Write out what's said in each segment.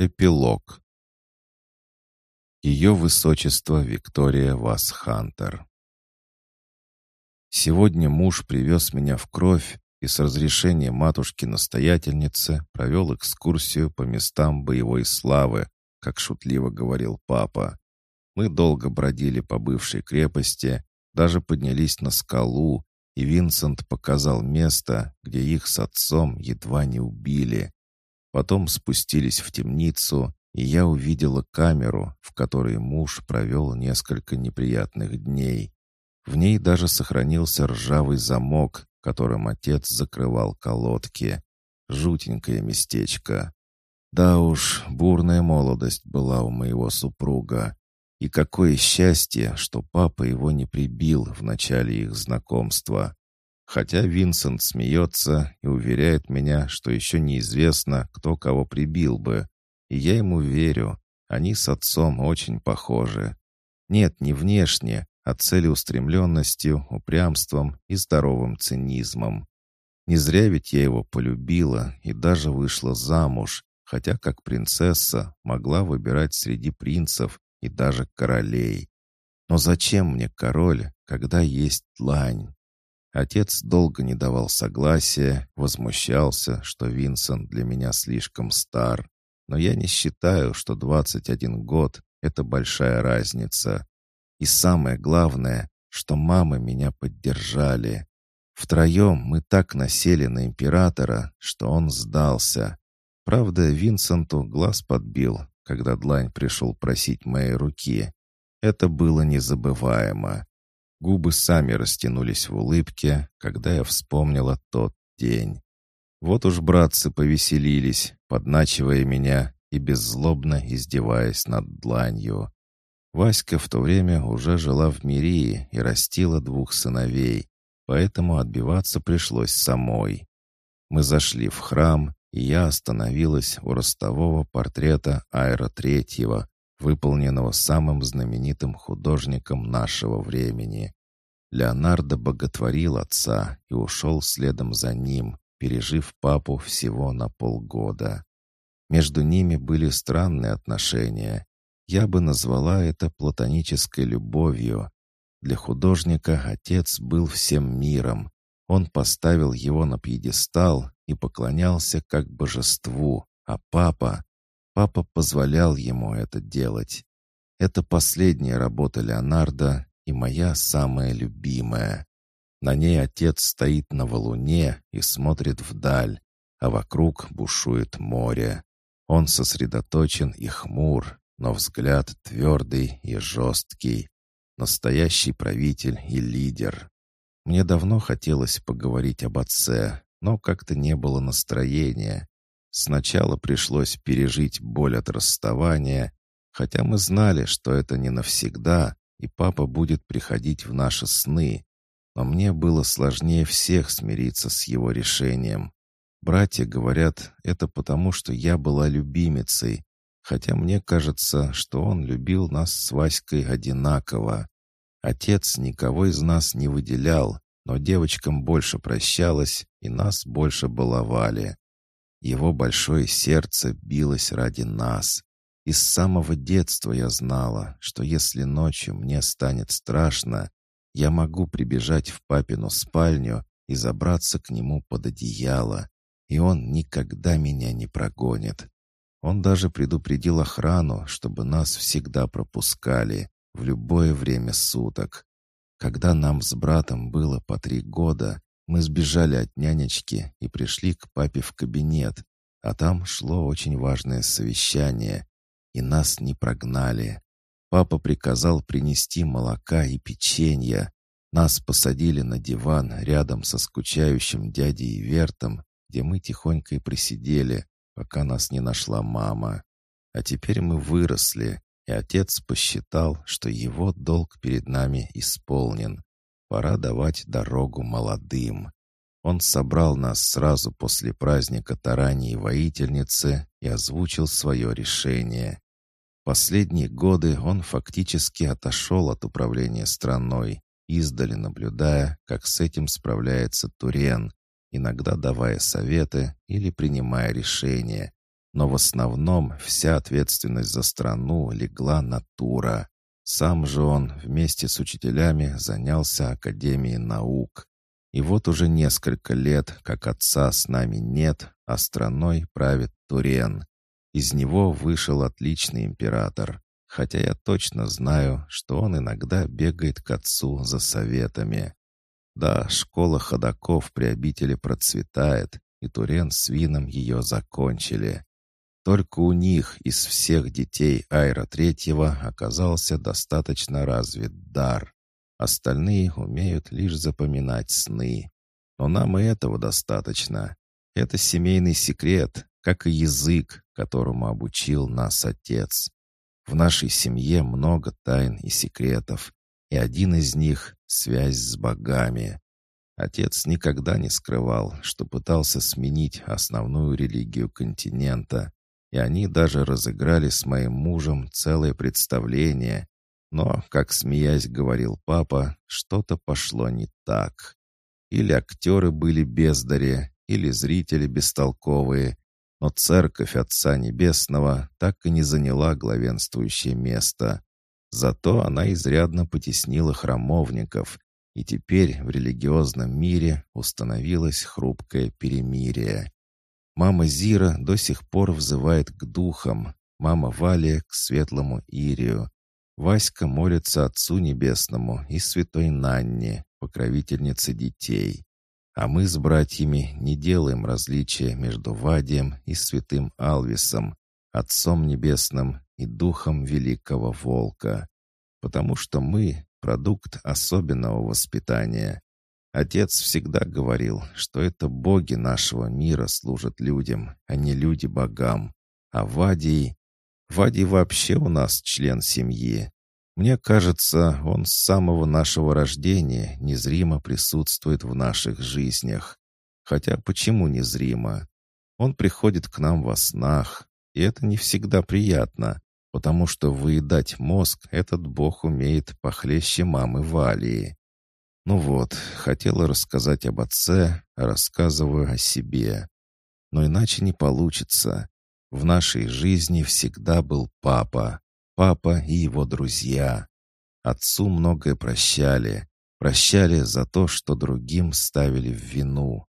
Эпилог. Ее высочество Виктория Васхантер. Сегодня муж привез меня в кровь и с разрешения матушки-настоятельницы провел экскурсию по местам боевой славы, как шутливо говорил папа. Мы долго бродили по бывшей крепости, даже поднялись на скалу, и Винсент показал место, где их с отцом едва не убили. Потом спустились в темницу, и я увидела камеру, в которой муж провел несколько неприятных дней. В ней даже сохранился ржавый замок, которым отец закрывал колодки. Жутенькое местечко. Да уж, бурная молодость была у моего супруга. И какое счастье, что папа его не прибил в начале их знакомства. Хотя Винсент смеется и уверяет меня, что еще неизвестно, кто кого прибил бы. И я ему верю. Они с отцом очень похожи. Нет, не внешне, а целеустремленностью, упрямством и здоровым цинизмом. Не зря ведь я его полюбила и даже вышла замуж, хотя как принцесса могла выбирать среди принцев и даже королей. Но зачем мне король, когда есть длань? Отец долго не давал согласия, возмущался, что Винсент для меня слишком стар. Но я не считаю, что 21 год — это большая разница. И самое главное, что мамы меня поддержали. Втроем мы так насели на императора, что он сдался. Правда, Винсенту глаз подбил, когда Длань пришел просить моей руки. Это было незабываемо. Губы сами растянулись в улыбке, когда я вспомнила тот день. Вот уж братцы повеселились, подначивая меня и беззлобно издеваясь над дланью. Васька в то время уже жила в Мирии и растила двух сыновей, поэтому отбиваться пришлось самой. Мы зашли в храм, и я остановилась у ростового портрета Айра Третьего, выполненного самым знаменитым художником нашего времени. Леонардо боготворил отца и ушел следом за ним, пережив папу всего на полгода. Между ними были странные отношения. Я бы назвала это платонической любовью. Для художника отец был всем миром. Он поставил его на пьедестал и поклонялся как божеству, а папа... Папа позволял ему это делать. Это последняя работа Леонардо и моя самая любимая. На ней отец стоит на валуне и смотрит вдаль, а вокруг бушует море. Он сосредоточен и хмур, но взгляд твердый и жесткий. Настоящий правитель и лидер. Мне давно хотелось поговорить об отце, но как-то не было настроения. Сначала пришлось пережить боль от расставания, хотя мы знали, что это не навсегда, и папа будет приходить в наши сны. Но мне было сложнее всех смириться с его решением. Братья говорят, это потому, что я была любимицей, хотя мне кажется, что он любил нас с Васькой одинаково. Отец никого из нас не выделял, но девочкам больше прощалось, и нас больше баловали. Его большое сердце билось ради нас. И с самого детства я знала, что если ночью мне станет страшно, я могу прибежать в папину спальню и забраться к нему под одеяло, и он никогда меня не прогонит. Он даже предупредил охрану, чтобы нас всегда пропускали в любое время суток. Когда нам с братом было по три года, мы сбежали от нянечки и пришли к папе в кабинет, а там шло очень важное совещание, и нас не прогнали. Папа приказал принести молока и печенья. Нас посадили на диван рядом со скучающим дядей Вертом, где мы тихонько и присидели, пока нас не нашла мама. А теперь мы выросли, и отец посчитал, что его долг перед нами исполнен. Пора давать дорогу молодым. Он собрал нас сразу после праздника Тарании воительницы и озвучил свое решение. Последние годы он фактически отошел от управления страной, издали наблюдая, как с этим справляется Турен, иногда давая советы или принимая решения, но в основном вся ответственность за страну легла на Тура. Сам же он вместе с учителями занялся Академией наук. И вот уже несколько лет, как отца с нами нет, а страной правит Турен. Из него вышел отличный император, хотя я точно знаю, что он иногда бегает к отцу за советами. Да, школа ходаков при обители процветает, и Турен с Вином ее закончили. Только у них из всех детей Айра Третьего оказался достаточно развит дар. Остальные умеют лишь запоминать сны. Но нам и этого достаточно. Это семейный секрет, как и язык, которому обучил нас отец. В нашей семье много тайн и секретов, и один из них — связь с богами. Отец никогда не скрывал, что пытался сменить основную религию континента, и они даже разыграли с моим мужем целое представление. Но, как смеясь говорил папа, что-то пошло не так. Или актеры были бездари, или зрители бестолковые, но церковь Отца Небесного так и не заняла главенствующее место. Зато она изрядно потеснила храмовников, и теперь в религиозном мире установилось хрупкое перемирие. Мама Зира до сих пор взывает к духам, мама Валя к светлому Ирию. Васька молится Отцу Небесному и Святой Нанне, покровительнице детей. А мы с братьями не делаем различия между Вадием и Святым Алвисом, Отцом Небесным и Духом Великого Волка, потому что мы — продукт особенного воспитания. Отец всегда говорил, что это боги нашего мира служат людям, а не люди богам. А Вадий... Вадий вообще у нас член семьи. Мне кажется, он с самого нашего рождения незримо присутствует в наших жизнях. Хотя почему незримо? Он приходит к нам во снах, и это не всегда приятно, потому что выедать мозг этот бог умеет похлеще мамы Валии. Ну вот, хотела рассказать об отце, а рассказываю о себе. Но иначе не получится. В нашей жизни всегда был папа. Папа и его друзья. Отцу многое прощали. Прощали за то, что другим ставили в вину.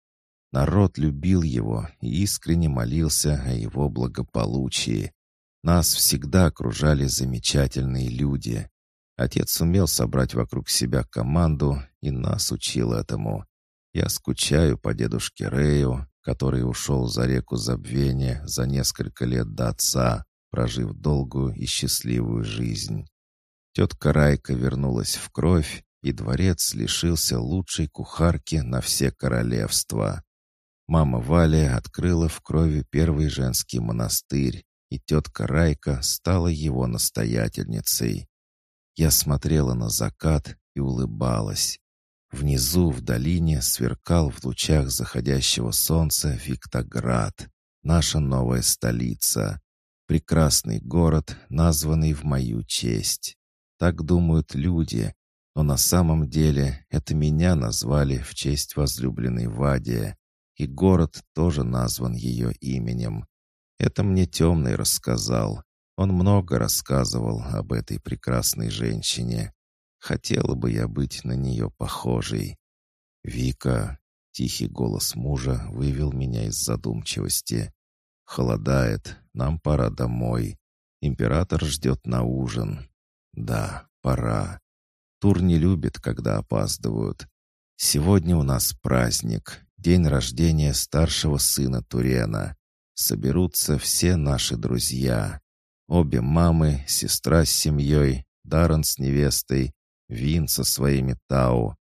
Народ любил его и искренне молился о его благополучии. Нас всегда окружали замечательные люди. Отец сумел собрать вокруг себя команду и нас учил этому. Я скучаю по дедушке Рэю, который ушел за реку забвения за несколько лет до отца, прожив долгую и счастливую жизнь. Тетка Райка вернулась в кровь, и дворец лишился лучшей кухарки на все королевства. Мама Валя открыла в крови первый женский монастырь, и тетка Райка стала его настоятельницей. Я смотрела на закат и улыбалась. Внизу, в долине, сверкал в лучах заходящего солнца Виктоград, наша новая столица. Прекрасный город, названный в мою честь. Так думают люди, но на самом деле это меня назвали в честь возлюбленной Вадия, и город тоже назван ее именем. Это мне темный рассказал. Он много рассказывал об этой прекрасной женщине. Хотела бы я быть на нее похожей. «Вика!» — тихий голос мужа вывел меня из задумчивости. «Холодает, нам пора домой. Император ждет на ужин. Да, пора. Тур не любит, когда опаздывают. Сегодня у нас праздник, день рождения старшего сына Турена. Соберутся все наши друзья. Обе мамы, сестра с семьей, Даррен с невестой, Вин со своими Тау.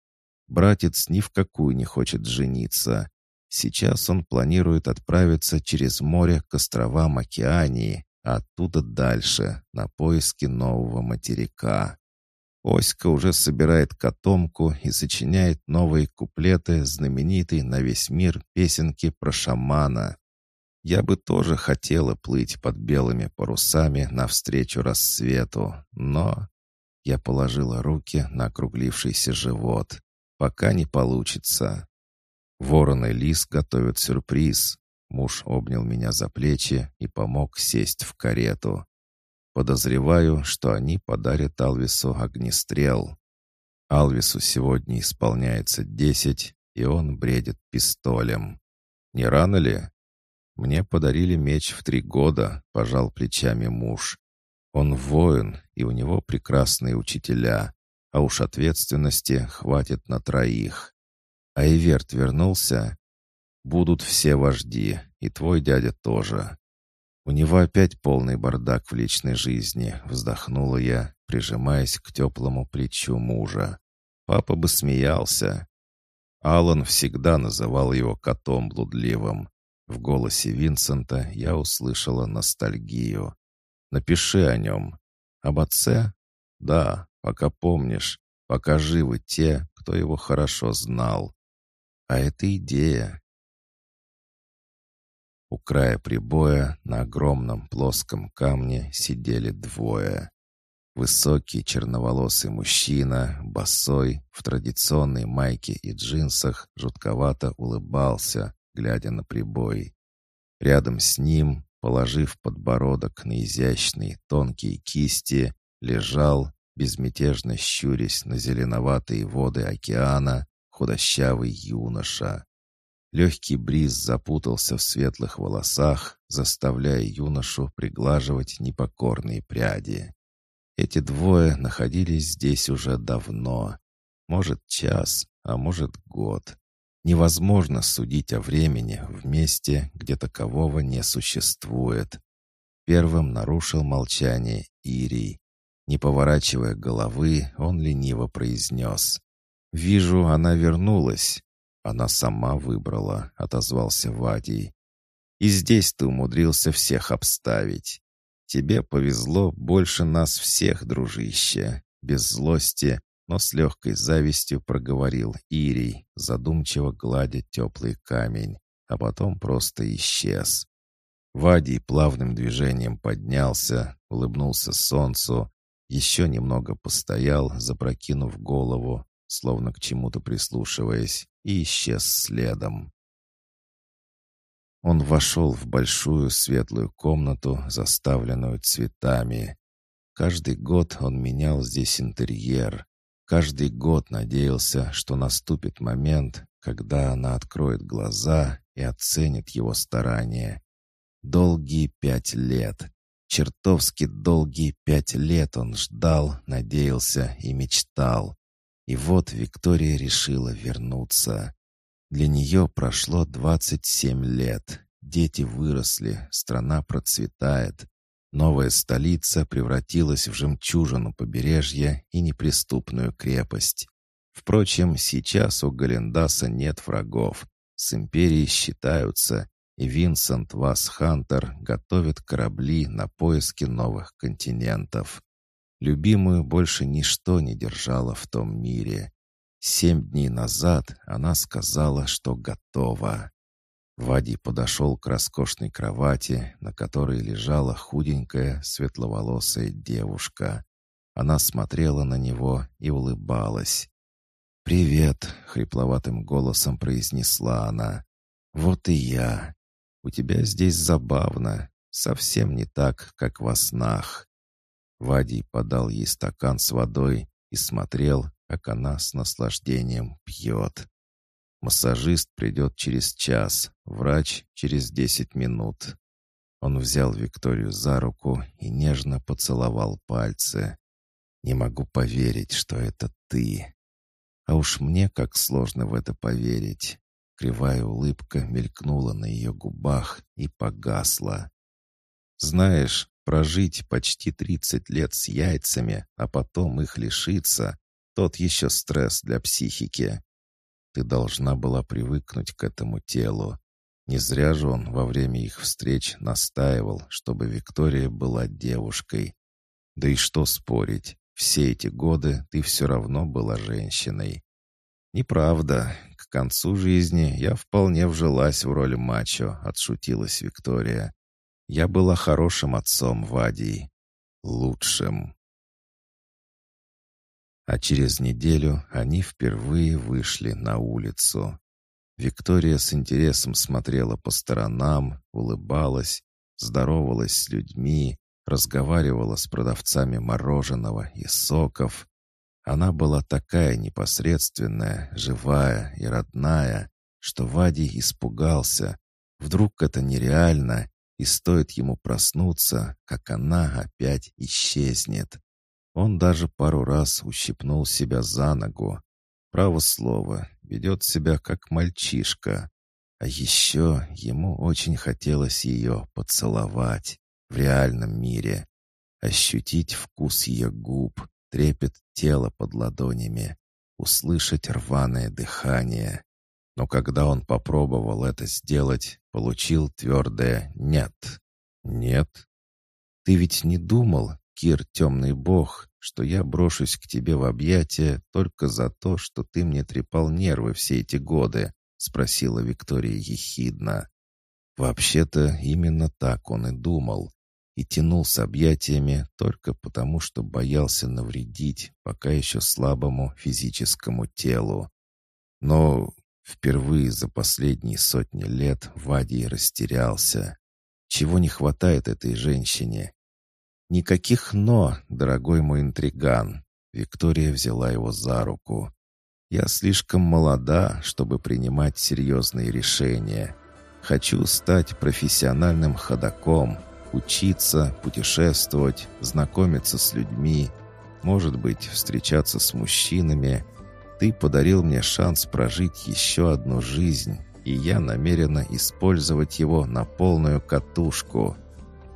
Братец ни в какую не хочет жениться. Сейчас он планирует отправиться через море к островам Океании, а оттуда дальше, на поиски нового материка. Оська уже собирает котомку и сочиняет новые куплеты знаменитой на весь мир песенки про шамана. Я бы тоже хотела плыть под белыми парусами навстречу рассвету, но... Я положила руки на округлившийся живот. Пока не получится. Ворон и лис готовят сюрприз. Муж обнял меня за плечи и помог сесть в карету. Подозреваю, что они подарят Алвису огнестрел. Алвису сегодня исполняется десять, и он бредит пистолем. Не рано ли? Мне подарили меч в три года, пожал плечами муж. Он воин, и у него прекрасные учителя, а уж ответственности хватит на троих. А Иверт вернулся? Будут все вожди, и твой дядя тоже. У него опять полный бардак в личной жизни, вздохнула я, прижимаясь к теплому плечу мужа. Папа бы смеялся. Алан всегда называл его котом блудливым. В голосе Винсента я услышала ностальгию. «Напиши о нем. Об отце? Да, пока помнишь, пока живы те, кто его хорошо знал. А это идея. У края прибоя на огромном плоском камне сидели двое. Высокий черноволосый мужчина, босой, в традиционной майке и джинсах, жутковато улыбался, глядя на прибой. Рядом с ним, положив подбородок на изящные тонкие кисти, лежал, безмятежно щурясь на зеленоватые воды океана, худощавый юноша. Легкий бриз запутался в светлых волосах, заставляя юношу приглаживать непокорные пряди. Эти двое находились здесь уже давно. Может, час, а может, год. Невозможно судить о времени в месте, где такового не существует. Первым нарушил молчание Ирий. Не поворачивая головы, он лениво произнес. «Вижу, она вернулась. «Она сама выбрала», — отозвался Вадий. «И здесь ты умудрился всех обставить. Тебе повезло больше нас всех, дружище». Без злости, но с легкой завистью проговорил Ирий, задумчиво гладя теплый камень, а потом просто исчез. Вадий плавным движением поднялся, улыбнулся солнцу, еще немного постоял, запрокинув голову, словно к чему-то прислушиваясь, и исчез следом. Он вошел в большую светлую комнату, заставленную цветами. Каждый год он менял здесь интерьер. Каждый год надеялся, что наступит момент, когда она откроет глаза и оценит его старания. Долгие пять лет. Чертовски долгие пять лет он ждал, надеялся и мечтал. И вот Виктория решила вернуться. Для нее прошло 27 лет. Дети выросли, страна процветает. Новая столица превратилась в жемчужину побережья и неприступную крепость. Впрочем, сейчас у Галендаса нет врагов. С империей считаются, и Винсент Вас Хантер готовит корабли на поиски новых континентов. Любимую больше ничто не держало в том мире. Семь дней назад она сказала, что готова. Вадий подошел к роскошной кровати, на которой лежала худенькая, светловолосая девушка. Она смотрела на него и улыбалась. «Привет», — хрипловатым голосом произнесла она. «Вот и я. У тебя здесь забавно. Совсем не так, как во снах. Вадий подал ей стакан с водой и смотрел, как она с наслаждением пьет. Массажист придет через час, врач через десять минут. Он взял Викторию за руку и нежно поцеловал пальцы. «Не могу поверить, что это ты. А уж мне как сложно в это поверить». Кривая улыбка мелькнула на ее губах и погасла. «Знаешь, Прожить почти 30 лет с яйцами, а потом их лишиться — тот еще стресс для психики. Ты должна была привыкнуть к этому телу. Не зря же он во время их встреч настаивал, чтобы Виктория была девушкой. Да и что спорить, все эти годы ты все равно была женщиной. «Неправда. К концу жизни я вполне вжилась в роль мачо», — отшутилась Виктория. Я была хорошим отцом Вадии. Лучшим. А через неделю они впервые вышли на улицу. Виктория с интересом смотрела по сторонам, улыбалась, здоровалась с людьми, разговаривала с продавцами мороженого и соков. Она была такая непосредственная, живая и родная, что Вадий испугался. Вдруг это нереально, и стоит ему проснуться, как она опять исчезнет. Он даже пару раз ущипнул себя за ногу. Право слово, ведет себя как мальчишка. А еще ему очень хотелось ее поцеловать в реальном мире, ощутить вкус ее губ, трепет тела под ладонями, услышать рваное дыхание. Но когда он попробовал это сделать, получил твердое «нет». «Нет? Ты ведь не думал, Кир, темный бог, что я брошусь к тебе в объятия только за то, что ты мне трепал нервы все эти годы?» — спросила Виктория ехидно. Вообще-то именно так он и думал, и тянул с объятиями только потому, что боялся навредить пока еще слабому физическому телу. Но впервые за последние сотни лет Вадий растерялся. Чего не хватает этой женщине? Никаких «но», дорогой мой интриган. Виктория взяла его за руку. Я слишком молода, чтобы принимать серьезные решения. Хочу стать профессиональным ходаком, Учиться, путешествовать, знакомиться с людьми, может быть, встречаться с мужчинами. Ты подарил мне шанс прожить еще одну жизнь, и я намерена использовать его на полную катушку.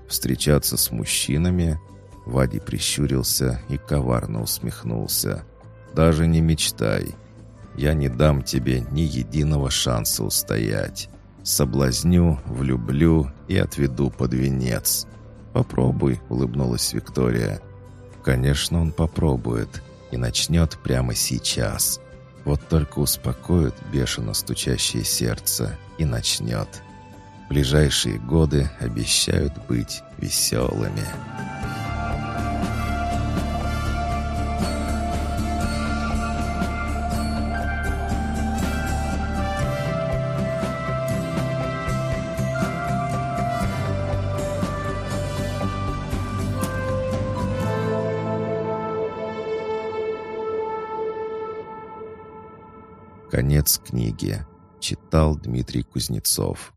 Встречаться с мужчинами? Вади прищурился и коварно усмехнулся. «Даже не мечтай. Я не дам тебе ни единого шанса устоять. Соблазню, влюблю и отведу под венец. Попробуй, улыбнулась Виктория. Конечно, он попробует и начнет прямо сейчас. Вот только успокоит бешено стучащее сердце и начнет. Ближайшие годы обещают быть веселыми. Конец книги. Читал Дмитрий Кузнецов.